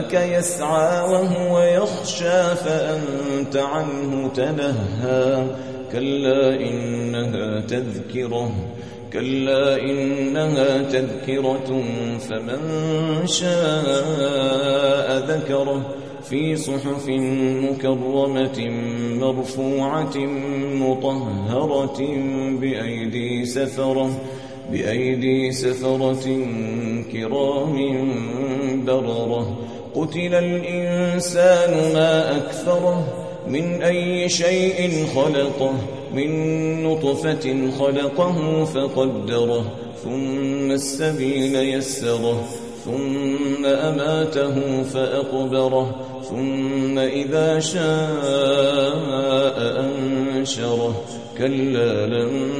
جاءك يسعى وهو يخشى فأنت عنه تنهى. كلا إنها تذكرة كلا إنها تذكرة فمن شاء ذكره. في صحف مكرمة مرفوعة مطهرة بأيدي سفرة. بأيدي سفرة كرام بررة. قتل الإنسان ما أكثره من أي شيء خلقه. من نطفة خلقه فقدره. ثم السبيل يسره. ثم أماته فأقبره. ثم إذا شاء أنشره. كلا لما